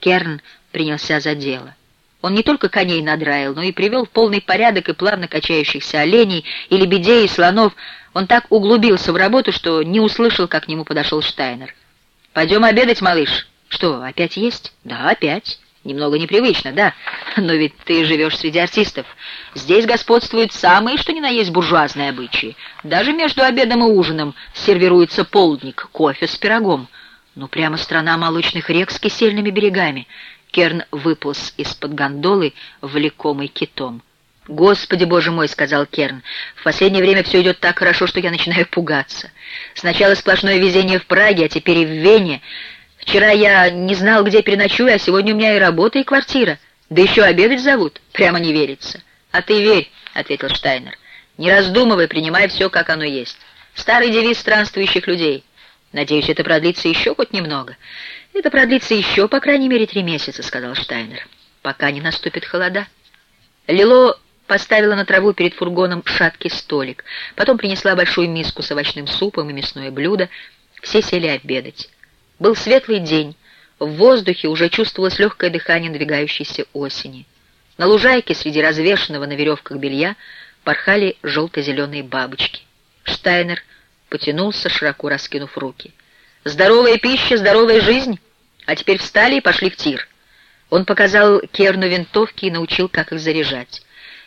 Керн принялся за дело. Он не только коней надраил, но и привел в полный порядок и плавно качающихся оленей, и лебедей, и слонов. Он так углубился в работу, что не услышал, как к нему подошел Штайнер. «Пойдем обедать, малыш». «Что, опять есть?» «Да, опять». «Немного непривычно, да, но ведь ты живешь среди артистов. Здесь господствуют самые, что ни на есть, буржуазные обычаи. Даже между обедом и ужином сервируется полдник, кофе с пирогом. Ну, прямо страна молочных рек с кисельными берегами». Керн выполз из-под гондолы, влекомый китом. «Господи, боже мой!» — сказал Керн. «В последнее время все идет так хорошо, что я начинаю пугаться. Сначала сплошное везение в Праге, а теперь и в Вене. Вчера я не знал, где переночую, а сегодня у меня и работа, и квартира. Да еще обедать зовут. Прямо не верится». «А ты верь», — ответил Штайнер. «Не раздумывай, принимай все, как оно есть. Старый девиз странствующих людей. Надеюсь, это продлится еще хоть немного». «Это продлится еще, по крайней мере, три месяца», — сказал Штайнер, — «пока не наступит холода». Лило поставила на траву перед фургоном шаткий столик, потом принесла большую миску с овощным супом и мясное блюдо. Все сели обедать. Был светлый день, в воздухе уже чувствовалось легкое дыхание надвигающейся осени. На лужайке среди развешенного на веревках белья порхали желто-зеленые бабочки. Штайнер потянулся, широко раскинув руки. Здоровая пища, здоровая жизнь. А теперь встали и пошли в тир. Он показал Керну винтовки и научил, как их заряжать.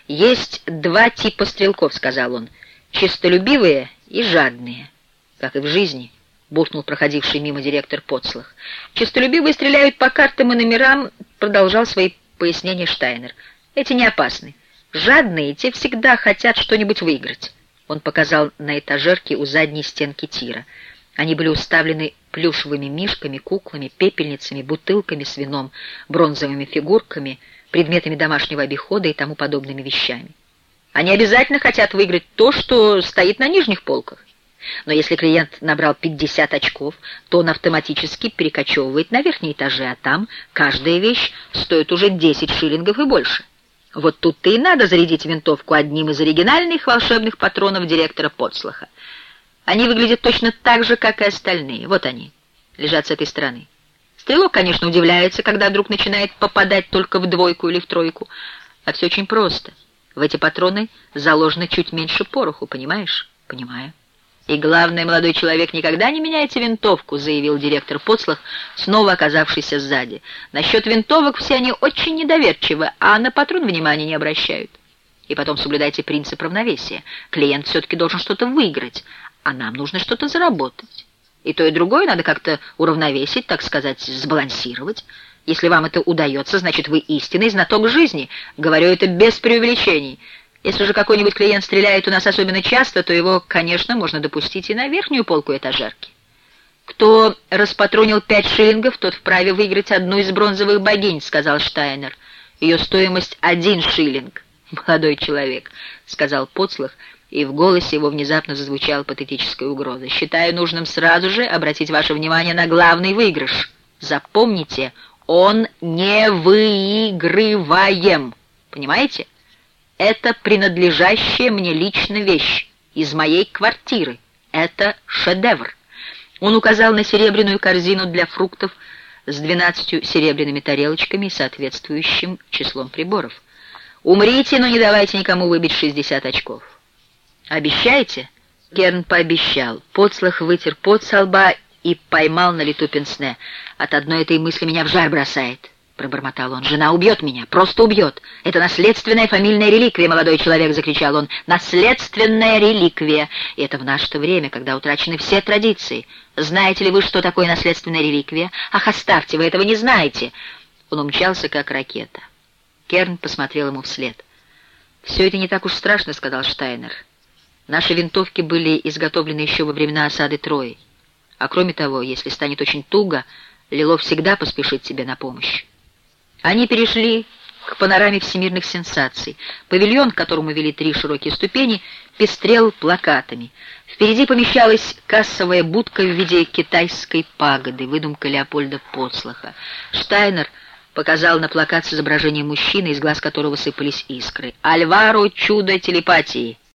«Есть два типа стрелков», — сказал он, — «чистолюбивые и жадные, как и в жизни», — буркнул проходивший мимо директор Поцлах. «Чистолюбивые стреляют по картам и номерам», — продолжал свои пояснения Штайнер. «Эти не опасны. Жадные, те всегда хотят что-нибудь выиграть». Он показал на этажерке у задней стенки тира — они были уставлены плюшевыми мишками, куклами, пепельницами, бутылками с вином, бронзовыми фигурками, предметами домашнего обихода и тому подобными вещами. Они обязательно хотят выиграть то, что стоит на нижних полках. Но если клиент набрал 50 очков, то он автоматически перекочевывает на верхние этажи, а там каждая вещь стоит уже 10 шиллингов и больше. Вот тут-то и надо зарядить винтовку одним из оригинальных волшебных патронов директора Потслаха. Они выглядят точно так же, как и остальные. Вот они, лежат с этой стороны. Стрелок, конечно, удивляется, когда вдруг начинает попадать только в двойку или в тройку. А все очень просто. В эти патроны заложено чуть меньше пороху, понимаешь? Понимаю. И главное, молодой человек, никогда не меняйте винтовку, заявил директор Поцлах, снова оказавшийся сзади. Насчет винтовок все они очень недоверчивы, а на патрон внимания не обращают. И потом соблюдайте принцип равновесия. Клиент все-таки должен что-то выиграть, а нам нужно что-то заработать. И то, и другое надо как-то уравновесить, так сказать, сбалансировать. Если вам это удается, значит, вы истинный знаток жизни. Говорю это без преувеличений. Если же какой-нибудь клиент стреляет у нас особенно часто, то его, конечно, можно допустить и на верхнюю полку этажерки. «Кто распатронил пять шиллингов, тот вправе выиграть одну из бронзовых богинь», — сказал Штайнер. «Ее стоимость один шиллинг». «Молодой человек», — сказал Поцлах, — и в голосе его внезапно зазвучала патетическая угроза. «Считаю нужным сразу же обратить ваше внимание на главный выигрыш. Запомните, он не выигрываем. Понимаете? Это принадлежащая мне лично вещь из моей квартиры. Это шедевр». Он указал на серебряную корзину для фруктов с двенадцатью серебряными тарелочками и соответствующим числом приборов. «Умрите, но не давайте никому выбить шестьдесят очков». «Обещаете?» Керн пообещал. Подслах вытер пот со лба и поймал на лету пенсне. «От одной этой мысли меня в жар бросает», — пробормотал он. «Жена убьет меня, просто убьет. Это наследственная фамильная реликвия, молодой человек!» — закричал он. «Наследственная реликвия! И это в наше время, когда утрачены все традиции. Знаете ли вы, что такое наследственная реликвия? Ах, оставьте, вы этого не знаете!» Он умчался, как ракета. Керн посмотрел ему вслед. «Все это не так уж страшно», — сказал Штайнер. Наши винтовки были изготовлены еще во времена осады Трои. А кроме того, если станет очень туго, Лило всегда поспешит тебе на помощь. Они перешли к панораме всемирных сенсаций. Павильон, к которому вели три широкие ступени, пестрел плакатами. Впереди помещалась кассовая будка в виде китайской пагоды, выдумка Леопольда Поцлаха. Штайнер показал на плакат с изображением мужчины, из глаз которого сыпались искры. «Альваро — чудо телепатии!»